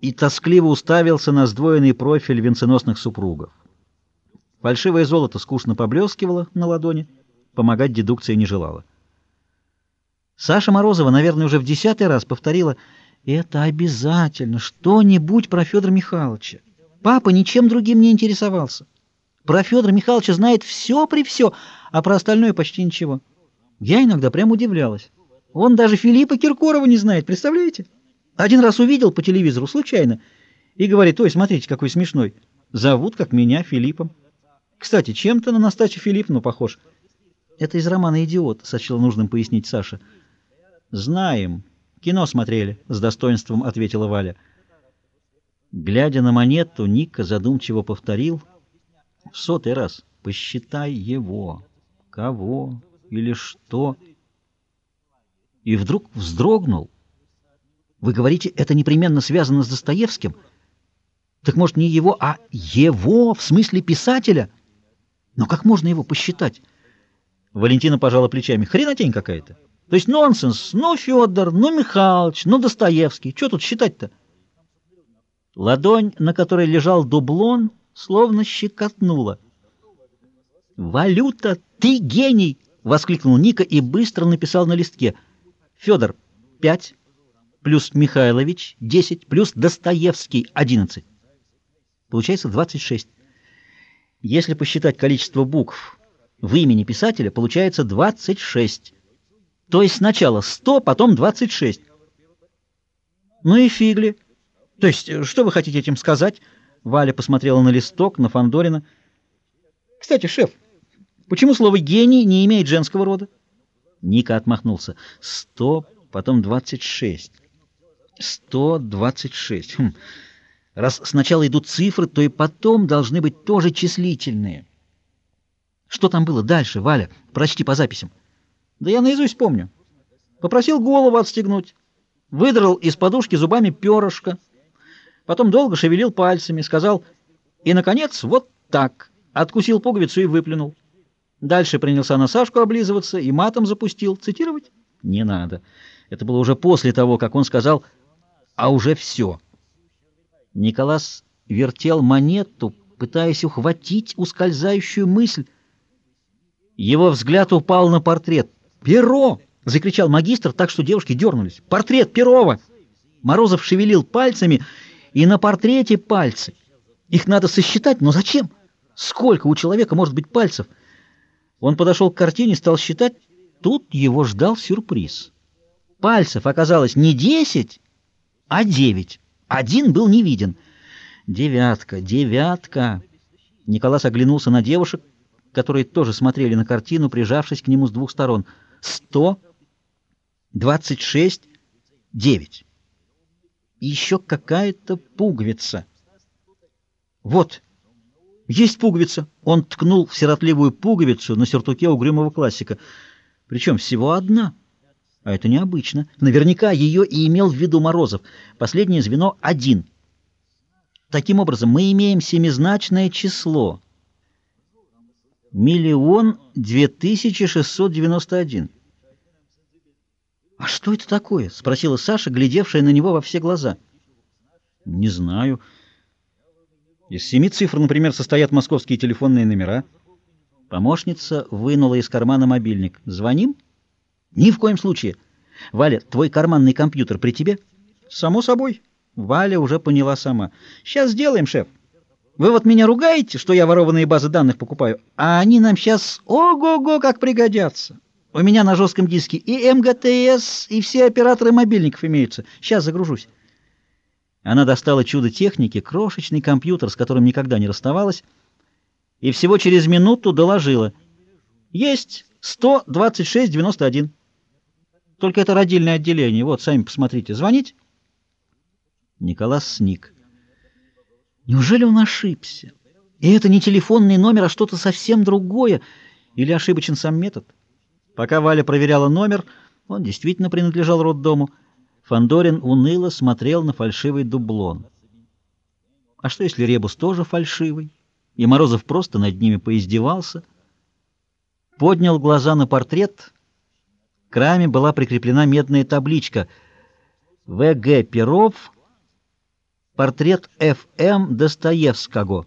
и тоскливо уставился на сдвоенный профиль венценосных супругов. Фальшивое золото скучно поблескивало на ладони, помогать дедукции не желала. Саша Морозова, наверное, уже в десятый раз повторила «Это обязательно, что-нибудь про Федора Михайловича». Папа ничем другим не интересовался. Про Федора Михайловича знает все при все, а про остальное почти ничего. Я иногда прям удивлялась. Он даже Филиппа Киркорова не знает, представляете? Один раз увидел по телевизору случайно и говорит, ой, смотрите, какой смешной. Зовут, как меня, Филиппом. Кстати, чем-то на Настасью Филипповну похож. Это из романа «Идиот», — сочла нужным пояснить Саша. «Знаем. Кино смотрели», — с достоинством ответила Валя. Глядя на монету, Ника задумчиво повторил в сотый раз «Посчитай его, кого или что». И вдруг вздрогнул. «Вы говорите, это непременно связано с Достоевским?» «Так может, не его, а его, в смысле писателя?» «Но как можно его посчитать?» Валентина пожала плечами. «Хренотень какая-то. То есть нонсенс. Ну, Федор, ну, Михалыч, ну, Достоевский. Что тут считать-то?» Ладонь, на которой лежал дублон, словно щекотнула. «Валюта, ты гений!» — воскликнул Ника и быстро написал на листке. «Федор, пять, плюс Михайлович, десять, плюс Достоевский, одиннадцать. Получается двадцать шесть. Если посчитать количество букв в имени писателя, получается двадцать шесть. То есть сначала сто, потом двадцать шесть. Ну и фигли. То есть, э, что вы хотите этим сказать? Валя посмотрела на листок, на Фандорина. Кстати, шеф, почему слово «гений» не имеет женского рода? Ника отмахнулся. Сто, потом двадцать шесть. Сто двадцать шесть. Хм. Раз сначала идут цифры, то и потом должны быть тоже числительные. Что там было дальше, Валя? Прочти по записям. Да я наизусть помню. Попросил голову отстегнуть. Выдрал из подушки зубами перышко. Потом долго шевелил пальцами, сказал «И, наконец, вот так». Откусил пуговицу и выплюнул. Дальше принялся на Сашку облизываться и матом запустил. Цитировать? Не надо. Это было уже после того, как он сказал «А уже все». Николас вертел монету, пытаясь ухватить ускользающую мысль. Его взгляд упал на портрет. «Перо!» — закричал магистр так, что девушки дернулись. «Портрет Перова!» Морозов шевелил пальцами — и на портрете пальцы. Их надо сосчитать, но зачем? Сколько у человека может быть пальцев? Он подошел к картине, стал считать. Тут его ждал сюрприз. Пальцев оказалось не десять, а девять. Один был не виден. Девятка, девятка. Николас оглянулся на девушек, которые тоже смотрели на картину, прижавшись к нему с двух сторон. Сто, двадцать шесть, девять еще какая-то пуговица. Вот, есть пуговица. Он ткнул в сиротливую пуговицу на сюртуке угрюмого классика. Причем всего одна. А это необычно. Наверняка ее и имел в виду Морозов. Последнее звено — один. Таким образом, мы имеем семизначное число. Миллион две тысячи шестьсот девяносто один. «А что это такое?» — спросила Саша, глядевшая на него во все глаза. «Не знаю. Из семи цифр, например, состоят московские телефонные номера». Помощница вынула из кармана мобильник. «Звоним?» «Ни в коем случае. Валя, твой карманный компьютер при тебе?» «Само собой». Валя уже поняла сама. «Сейчас сделаем, шеф. Вы вот меня ругаете, что я ворованные базы данных покупаю, а они нам сейчас ого-го как пригодятся». У меня на жестком диске и МГТС, и все операторы мобильников имеются. Сейчас загружусь. Она достала чудо техники, крошечный компьютер, с которым никогда не расставалась, и всего через минуту доложила. Есть 126-91. Только это родильное отделение. Вот, сами посмотрите. Звонить? Николас сник. Неужели он ошибся? И это не телефонный номер, а что-то совсем другое? Или ошибочен сам метод? Пока Валя проверяла номер, он действительно принадлежал роддому, Фандорин уныло смотрел на фальшивый дублон. А что, если ребус тоже фальшивый, и Морозов просто над ними поиздевался? Поднял глаза на портрет. К раме была прикреплена медная табличка «В.Г. Перов, Портрет Ф.М. Достоевского.